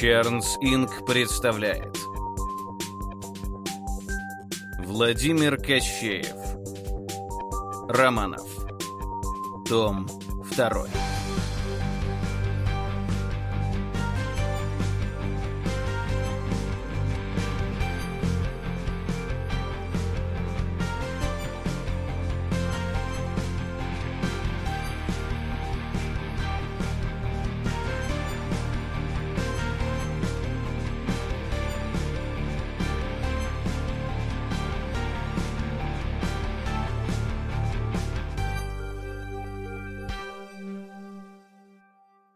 Чернс Инк представляет. Владимир Кощеев. Романов. Том 2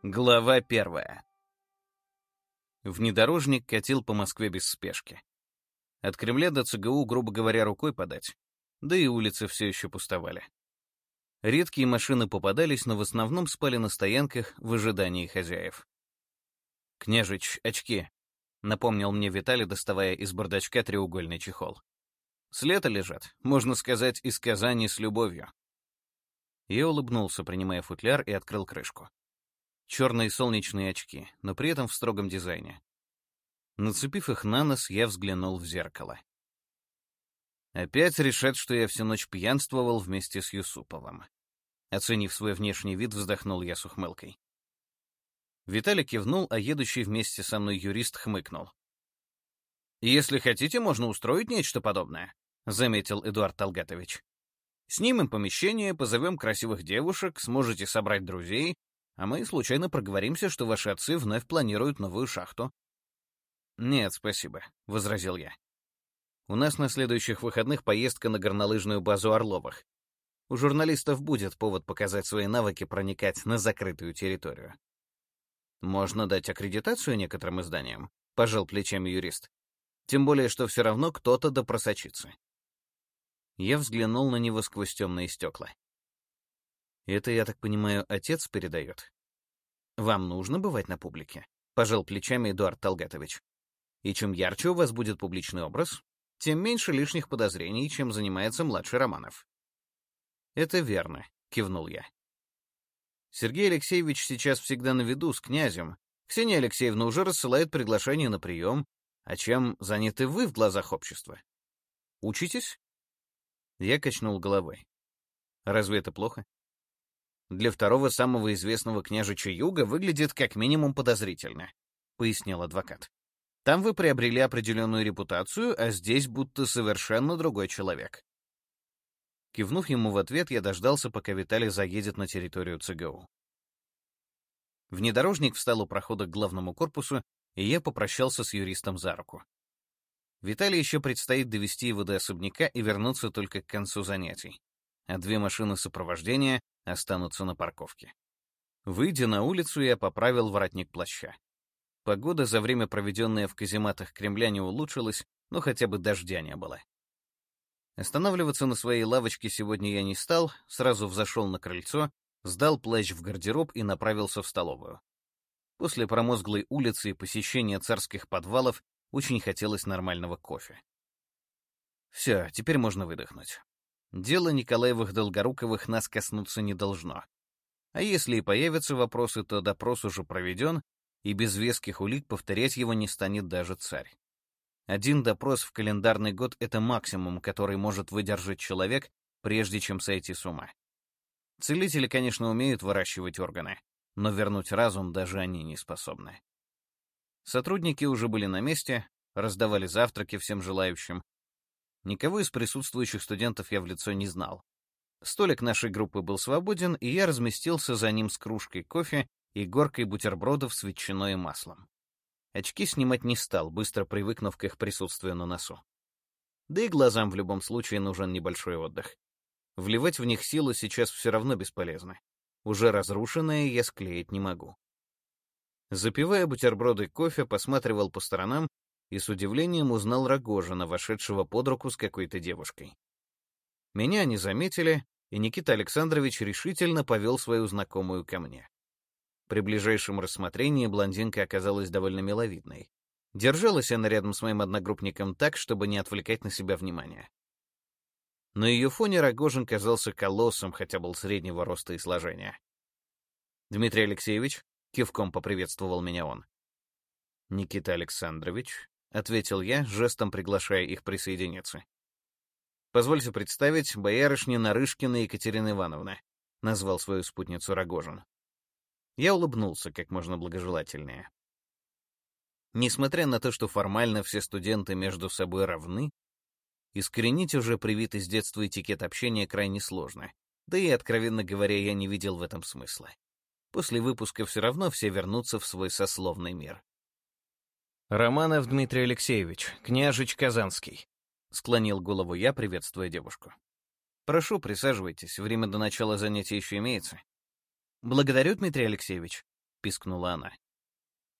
Глава первая. Внедорожник катил по Москве без спешки. От Кремля до ЦГУ, грубо говоря, рукой подать, да и улицы все еще пустовали. Редкие машины попадались, но в основном спали на стоянках в ожидании хозяев. «Княжич, очки», — напомнил мне Виталий, доставая из бардачка треугольный чехол. «С лета лежат, можно сказать, из Казани с любовью». Я улыбнулся, принимая футляр, и открыл крышку черные солнечные очки, но при этом в строгом дизайне. Нацепив их на нос, я взглянул в зеркало. Опять решат, что я всю ночь пьянствовал вместе с Юсуповым. Оценив свой внешний вид, вздохнул я с ухмылкой. Виталий кивнул, а едущий вместе со мной юрист хмыкнул. «Если хотите, можно устроить нечто подобное», — заметил Эдуард Талгатович. «Снимем помещение, позовем красивых девушек, сможете собрать друзей, а мы случайно проговоримся, что ваши отцы вновь планируют новую шахту». «Нет, спасибо», — возразил я. «У нас на следующих выходных поездка на горнолыжную базу Орловых. У журналистов будет повод показать свои навыки проникать на закрытую территорию». «Можно дать аккредитацию некоторым изданиям», — пожал плечами юрист. «Тем более, что все равно кто-то допросочится». Я взглянул на него сквозь темные стекла. Это, я так понимаю, отец передает? Вам нужно бывать на публике? Пожал плечами Эдуард Талгатович. И чем ярче у вас будет публичный образ, тем меньше лишних подозрений, чем занимается младший Романов. Это верно, кивнул я. Сергей Алексеевич сейчас всегда на виду с князем. Ксения Алексеевна уже рассылает приглашение на прием. А чем заняты вы в глазах общества? Учитесь? Я качнул головой. Разве это плохо? Для второго самого известного княжича Юга выглядит как минимум подозрительно», — пояснил адвокат. «Там вы приобрели определенную репутацию, а здесь будто совершенно другой человек». Кивнув ему в ответ, я дождался, пока Виталий заедет на территорию ЦГУ. Внедорожник встал у прохода к главному корпусу, и я попрощался с юристом за руку. Виталий еще предстоит довести его до особняка и вернуться только к концу занятий а две машины сопровождения останутся на парковке. Выйдя на улицу, я поправил воротник плаща. Погода за время, проведенное в казематах Кремля, не улучшилась, но хотя бы дождя не было. Останавливаться на своей лавочке сегодня я не стал, сразу взошел на крыльцо, сдал плащ в гардероб и направился в столовую. После промозглой улицы и посещения царских подвалов очень хотелось нормального кофе. Все, теперь можно выдохнуть. Дело Николаевых-Долгоруковых нас коснуться не должно. А если и появятся вопросы, то допрос уже проведен, и без веских улик повторять его не станет даже царь. Один допрос в календарный год — это максимум, который может выдержать человек, прежде чем сойти с ума. Целители, конечно, умеют выращивать органы, но вернуть разум даже они не способны. Сотрудники уже были на месте, раздавали завтраки всем желающим, Никого из присутствующих студентов я в лицо не знал. Столик нашей группы был свободен, и я разместился за ним с кружкой кофе и горкой бутербродов с ветчиной и маслом. Очки снимать не стал, быстро привыкнув к их присутствию на носу. Да и глазам в любом случае нужен небольшой отдых. Вливать в них силу сейчас все равно бесполезно. Уже разрушенное я склеить не могу. Запивая бутерброды кофе, посматривал по сторонам и с удивлением узнал Рогожина, вошедшего под руку с какой-то девушкой. Меня не заметили, и Никита Александрович решительно повел свою знакомую ко мне. При ближайшем рассмотрении блондинка оказалась довольно миловидной. Держалась она рядом с моим одногруппником так, чтобы не отвлекать на себя внимание. На ее фоне Рогожин казался колоссом, хотя был среднего роста и сложения. «Дмитрий Алексеевич», — кивком поприветствовал меня он, Никита Александрович, — ответил я, жестом приглашая их присоединиться. «Позвольте представить, боярышня Нарышкина Екатерина Ивановна», — назвал свою спутницу Рогожин. Я улыбнулся как можно благожелательнее. Несмотря на то, что формально все студенты между собой равны, искоренить уже привитый с детства этикет общения крайне сложно, да и, откровенно говоря, я не видел в этом смысла. После выпуска все равно все вернутся в свой сословный мир. «Романов Дмитрий Алексеевич, княжич Казанский», — склонил голову я, приветствуя девушку. «Прошу, присаживайтесь, время до начала занятия еще имеется». «Благодарю, Дмитрий Алексеевич», — пискнула она.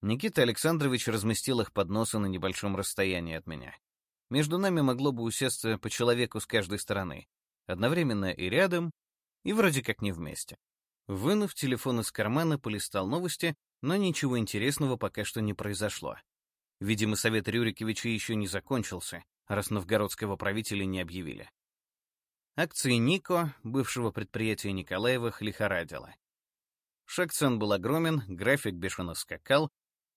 Никита Александрович разместил их подносы на небольшом расстоянии от меня. Между нами могло бы усесться по человеку с каждой стороны, одновременно и рядом, и вроде как не вместе. Вынув телефон из кармана, полистал новости, но ничего интересного пока что не произошло. Видимо, совет Рюриковича еще не закончился, раз новгородского правителя не объявили. Акции Нико, бывшего предприятия Николаевых, лихорадило. Шаг цен был огромен, график бешено скакал,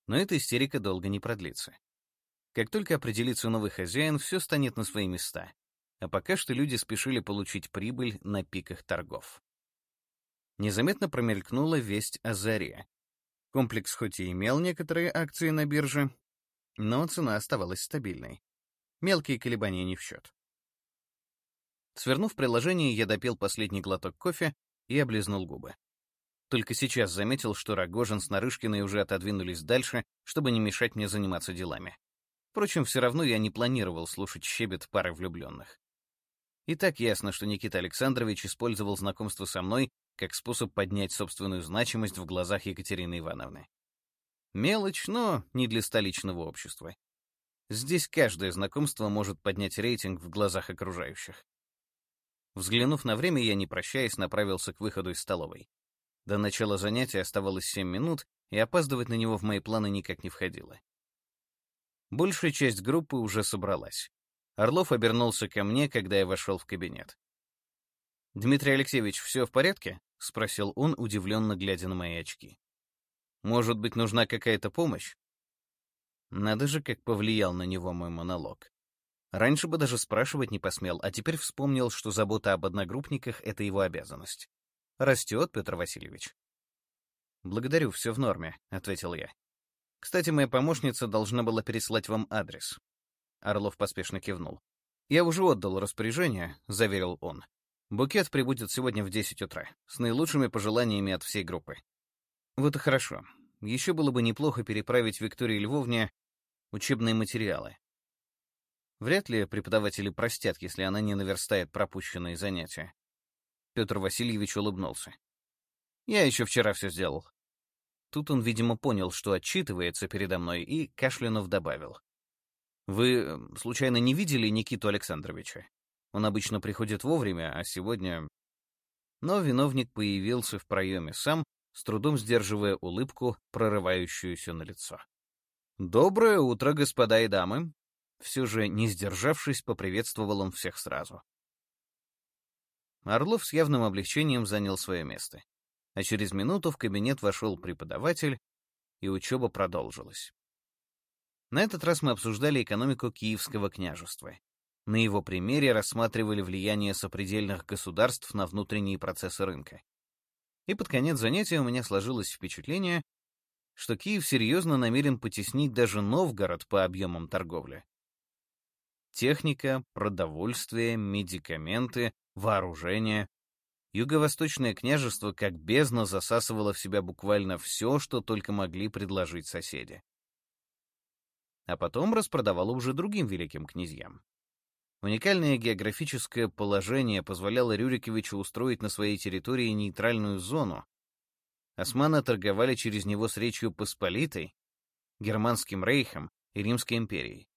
но эта истерика долго не продлится. Как только определится новый хозяин, все станет на свои места. А пока что люди спешили получить прибыль на пиках торгов. Незаметно промелькнула весть о заре. Комплекс хоть и имел некоторые акции на бирже, но цена оставалась стабильной. Мелкие колебания не в счет. Свернув приложение, я допил последний глоток кофе и облизнул губы. Только сейчас заметил, что Рогожин с Нарышкиной уже отодвинулись дальше, чтобы не мешать мне заниматься делами. Впрочем, все равно я не планировал слушать щебет пары влюбленных. И так ясно, что Никита Александрович использовал знакомство со мной как способ поднять собственную значимость в глазах Екатерины Ивановны. Мелочь, но не для столичного общества. Здесь каждое знакомство может поднять рейтинг в глазах окружающих. Взглянув на время, я, не прощаясь, направился к выходу из столовой. До начала занятия оставалось 7 минут, и опаздывать на него в мои планы никак не входило. Большая часть группы уже собралась. Орлов обернулся ко мне, когда я вошел в кабинет. «Дмитрий Алексеевич, все в порядке?» — спросил он, удивленно глядя на мои очки. «Может быть, нужна какая-то помощь?» Надо же, как повлиял на него мой монолог. Раньше бы даже спрашивать не посмел, а теперь вспомнил, что забота об одногруппниках — это его обязанность. Растет, Петр Васильевич. Благодарю, все в норме, ответил я. Кстати, моя помощница должна была переслать вам адрес. Орлов поспешно кивнул. Я уже отдал распоряжение, заверил он. Букет прибудет сегодня в 10 утра, с наилучшими пожеланиями от всей группы. Вот и хорошо. Еще было бы неплохо переправить Виктории Львовне учебные материалы. Вряд ли преподаватели простят, если она не наверстает пропущенные занятия. Петр Васильевич улыбнулся. «Я еще вчера все сделал». Тут он, видимо, понял, что отчитывается передо мной, и кашлянув добавил. «Вы, случайно, не видели Никиту Александровича? Он обычно приходит вовремя, а сегодня...» Но виновник появился в проеме сам, с трудом сдерживая улыбку, прорывающуюся на лицо. «Доброе утро, господа и дамы!» Все же, не сдержавшись, поприветствовал он всех сразу. Орлов с явным облегчением занял свое место. А через минуту в кабинет вошел преподаватель, и учеба продолжилась. На этот раз мы обсуждали экономику Киевского княжества. На его примере рассматривали влияние сопредельных государств на внутренние процессы рынка. И под конец занятия у меня сложилось впечатление, что Киев серьезно намерен потеснить даже Новгород по объемам торговли. Техника, продовольствие, медикаменты, вооружение. Юго-Восточное княжество как бездна засасывало в себя буквально все, что только могли предложить соседи. А потом распродавало уже другим великим князьям. Уникальное географическое положение позволяло Рюриковичу устроить на своей территории нейтральную зону. Османы торговали через него с Речью Посполитой, Германским рейхом и Римской империей.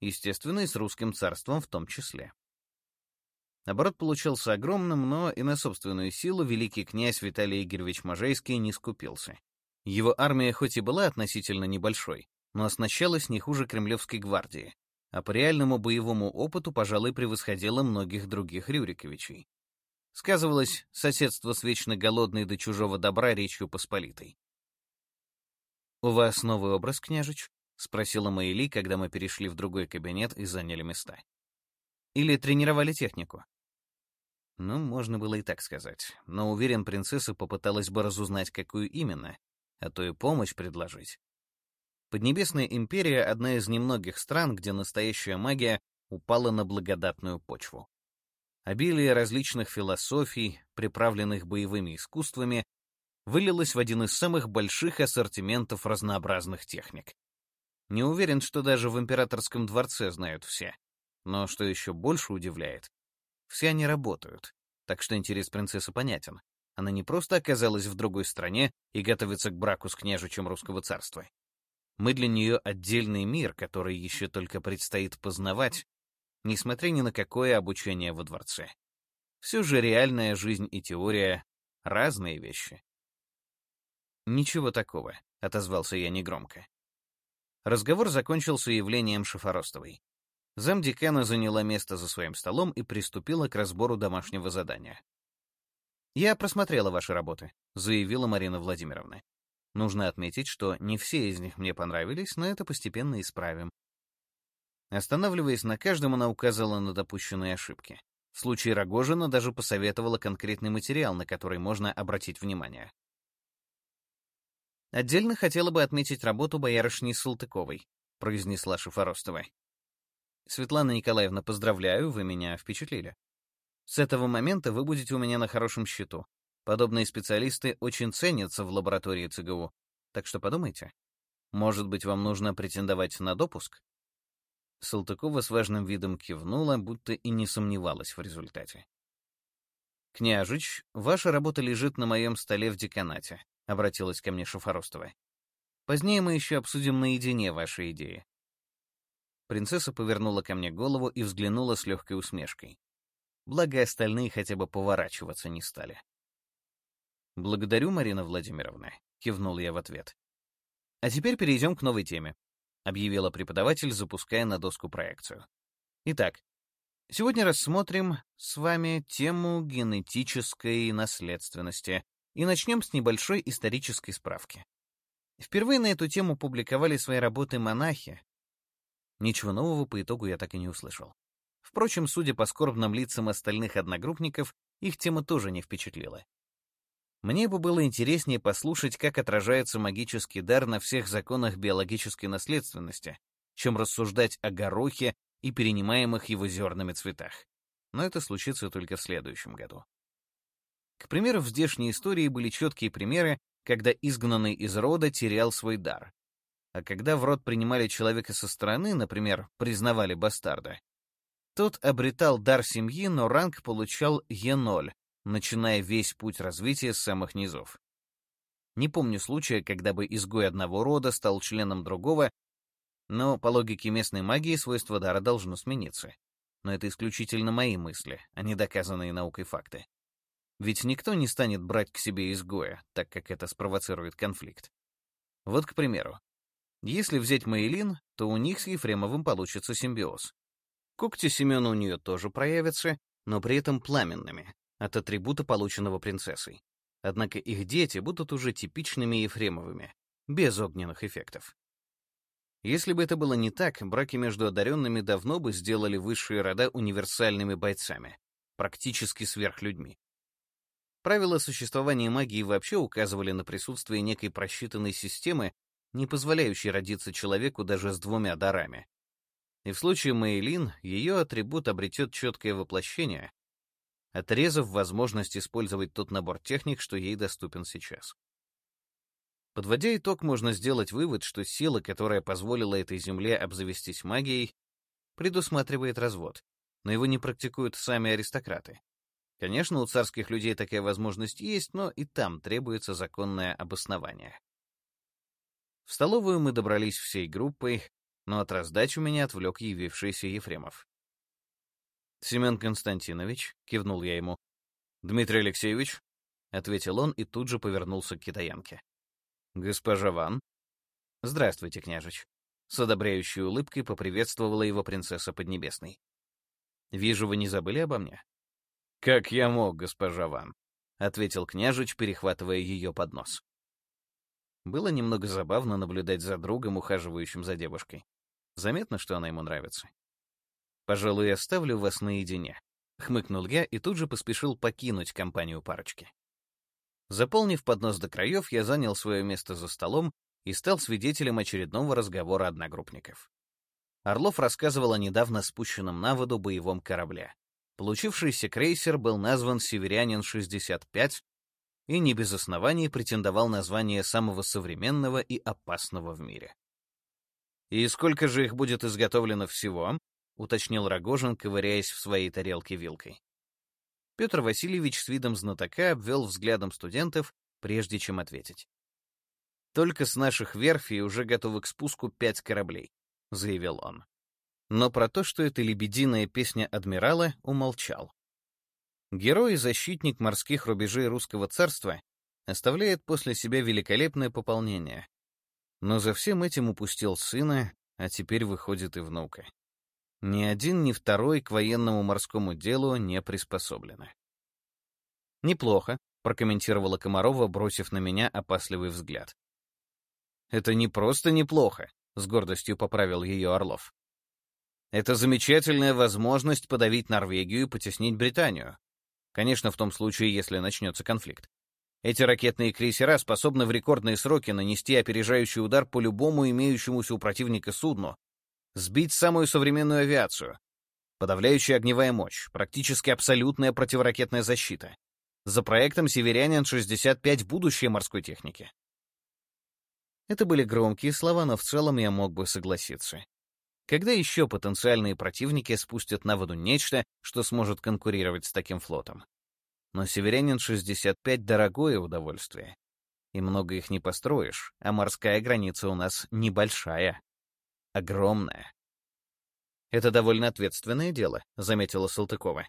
Естественно, и с Русским царством в том числе. Оборот получился огромным, но и на собственную силу великий князь Виталий Игоревич Можайский не скупился. Его армия хоть и была относительно небольшой, но оснащалась не хуже Кремлевской гвардии, а по реальному боевому опыту, пожалуй, превосходила многих других Рюриковичей. Сказывалось соседство с вечно голодной до чужого добра Речью Посполитой. «У вас новый образ, княжич?» — спросила Майли, когда мы перешли в другой кабинет и заняли места. «Или тренировали технику?» Ну, можно было и так сказать, но уверен, принцесса попыталась бы разузнать, какую именно, а то и помощь предложить. Поднебесная империя — одна из немногих стран, где настоящая магия упала на благодатную почву. Обилие различных философий, приправленных боевыми искусствами, вылилось в один из самых больших ассортиментов разнообразных техник. Не уверен, что даже в императорском дворце знают все. Но что еще больше удивляет, все они работают, так что интерес принцессы понятен. Она не просто оказалась в другой стране и готовится к браку с княжичем русского царства. Мы для нее отдельный мир, который еще только предстоит познавать, несмотря ни на какое обучение во дворце. Все же реальная жизнь и теория — разные вещи. «Ничего такого», — отозвался я негромко. Разговор закончился явлением Шафоростовой. Замдекана заняла место за своим столом и приступила к разбору домашнего задания. «Я просмотрела ваши работы», — заявила Марина Владимировна. «Нужно отметить, что не все из них мне понравились, но это постепенно исправим». Останавливаясь на каждом, она указала на допущенные ошибки. В случае Рогожина даже посоветовала конкретный материал, на который можно обратить внимание. «Отдельно хотела бы отметить работу боярышни Салтыковой», — произнесла Шифоростова. «Светлана Николаевна, поздравляю, вы меня впечатлили. С этого момента вы будете у меня на хорошем счету. Подобные специалисты очень ценятся в лаборатории ЦГУ, так что подумайте. Может быть, вам нужно претендовать на допуск?» Салтыкова с важным видом кивнула, будто и не сомневалась в результате. «Княжич, ваша работа лежит на моем столе в деканате. — обратилась ко мне Шафоростова. «Позднее мы еще обсудим наедине ваши идеи». Принцесса повернула ко мне голову и взглянула с легкой усмешкой. Благо, остальные хотя бы поворачиваться не стали. «Благодарю, Марина Владимировна», — кивнул я в ответ. «А теперь перейдем к новой теме», — объявила преподаватель, запуская на доску проекцию. «Итак, сегодня рассмотрим с вами тему генетической наследственности, и начнем с небольшой исторической справки. Впервые на эту тему публиковали свои работы монахи. Ничего нового по итогу я так и не услышал. Впрочем, судя по скорбным лицам остальных одногруппников, их тема тоже не впечатлила. Мне бы было интереснее послушать, как отражается магический дар на всех законах биологической наследственности, чем рассуждать о горохе и перенимаемых его зернами цветах. Но это случится только в следующем году. К примеру, в здешней истории были четкие примеры, когда изгнанный из рода терял свой дар. А когда в род принимали человека со стороны, например, признавали бастарда, тот обретал дар семьи, но ранг получал Е0, начиная весь путь развития с самых низов. Не помню случая, когда бы изгой одного рода стал членом другого, но по логике местной магии свойство дара должно смениться. Но это исключительно мои мысли, а не доказанные наукой факты. Ведь никто не станет брать к себе изгоя, так как это спровоцирует конфликт. Вот, к примеру, если взять Мейлин, то у них с Ефремовым получится симбиоз. Когти Семена у нее тоже проявятся, но при этом пламенными, от атрибута, полученного принцессой. Однако их дети будут уже типичными Ефремовыми, без огненных эффектов. Если бы это было не так, браки между одаренными давно бы сделали высшие рода универсальными бойцами, практически сверхлюдьми. Правила существования магии вообще указывали на присутствие некой просчитанной системы, не позволяющей родиться человеку даже с двумя дарами. И в случае Мейлин ее атрибут обретет четкое воплощение, отрезав возможность использовать тот набор техник, что ей доступен сейчас. Подводя итог, можно сделать вывод, что сила, которая позволила этой земле обзавестись магией, предусматривает развод, но его не практикуют сами аристократы. Конечно, у царских людей такая возможность есть, но и там требуется законное обоснование. В столовую мы добрались всей группой, но от раздач у меня отвлек явившийся Ефремов. «Семен Константинович», — кивнул я ему. «Дмитрий Алексеевич», — ответил он и тут же повернулся к китаянке. «Госпожа Ван». «Здравствуйте, княжич». С одобряющей улыбкой поприветствовала его принцесса Поднебесной. «Вижу, вы не забыли обо мне?» «Как я мог, госпожа Ван», — ответил княжич, перехватывая ее под нос. Было немного забавно наблюдать за другом, ухаживающим за девушкой. Заметно, что она ему нравится. «Пожалуй, оставлю вас наедине», — хмыкнул я и тут же поспешил покинуть компанию парочки. Заполнив поднос до краев, я занял свое место за столом и стал свидетелем очередного разговора одногруппников. Орлов рассказывал о недавно спущенном на воду боевом корабле. Получившийся крейсер был назван «Северянин-65» и не без оснований претендовал на звание самого современного и опасного в мире. «И сколько же их будет изготовлено всего?» — уточнил Рогожин, ковыряясь в своей тарелке вилкой. Петр Васильевич с видом знатока обвел взглядом студентов, прежде чем ответить. «Только с наших верфей уже готовы к спуску пять кораблей», — заявил он. Но про то, что это лебединая песня адмирала, умолчал. Герой и защитник морских рубежей русского царства оставляет после себя великолепное пополнение. Но за всем этим упустил сына, а теперь выходит и внука. Ни один, ни второй к военному морскому делу не приспособлены. «Неплохо», — прокомментировала Комарова, бросив на меня опасливый взгляд. «Это не просто неплохо», — с гордостью поправил ее Орлов. «Это замечательная возможность подавить Норвегию и потеснить Британию. Конечно, в том случае, если начнется конфликт. Эти ракетные крейсера способны в рекордные сроки нанести опережающий удар по любому имеющемуся у противника судну, сбить самую современную авиацию, подавляющая огневая мощь, практически абсолютная противоракетная защита. За проектом «Северянин-65» будущее морской техники. Это были громкие слова, но в целом я мог бы согласиться. Когда еще потенциальные противники спустят на воду нечто, что сможет конкурировать с таким флотом? Но «Северянин-65» — дорогое удовольствие. И много их не построишь, а морская граница у нас небольшая. Огромная. «Это довольно ответственное дело», — заметила Салтыкова.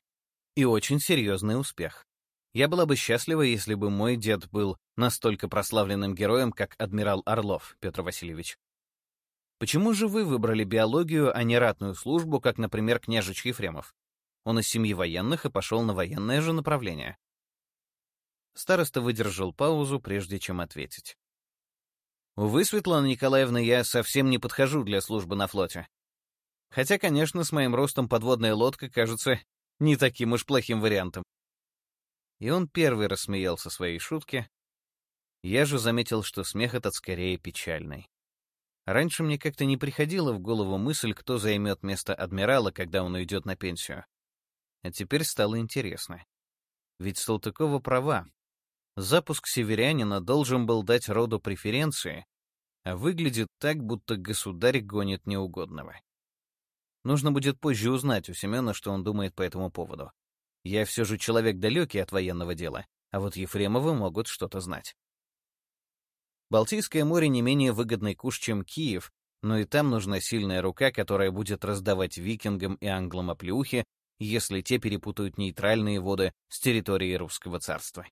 «И очень серьезный успех. Я была бы счастлива, если бы мой дед был настолько прославленным героем, как адмирал Орлов, Петр Васильевич. Почему же вы выбрали биологию, а не ратную службу, как, например, княжич Ефремов? Он из семьи военных и пошел на военное же направление. Староста выдержал паузу, прежде чем ответить. Увы, Светлана Николаевна, я совсем не подхожу для службы на флоте. Хотя, конечно, с моим ростом подводная лодка кажется не таким уж плохим вариантом. И он первый рассмеялся своей шутке. Я же заметил, что смех этот скорее печальный. Раньше мне как-то не приходила в голову мысль, кто займет место адмирала, когда он уйдет на пенсию. А теперь стало интересно. Ведь Салтыкова права. Запуск северянина должен был дать роду преференции, а выглядит так, будто государь гонит неугодного. Нужно будет позже узнать у Семена, что он думает по этому поводу. Я все же человек далекий от военного дела, а вот Ефремовы могут что-то знать. Балтийское море не менее выгодный куш, чем Киев, но и там нужна сильная рука, которая будет раздавать викингам и англам оплеухи, если те перепутают нейтральные воды с территории русского царства.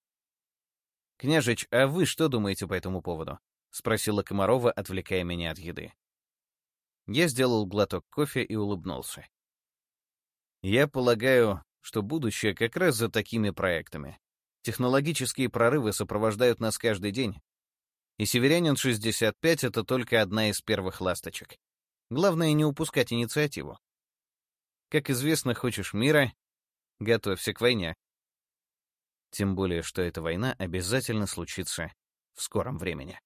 «Княжич, а вы что думаете по этому поводу?» — спросила Комарова, отвлекая меня от еды. Я сделал глоток кофе и улыбнулся. Я полагаю, что будущее как раз за такими проектами. Технологические прорывы сопровождают нас каждый день, и «Северянин-65» — это только одна из первых ласточек. Главное — не упускать инициативу. Как известно, хочешь мира — готовься к войне. Тем более, что эта война обязательно случится в скором времени.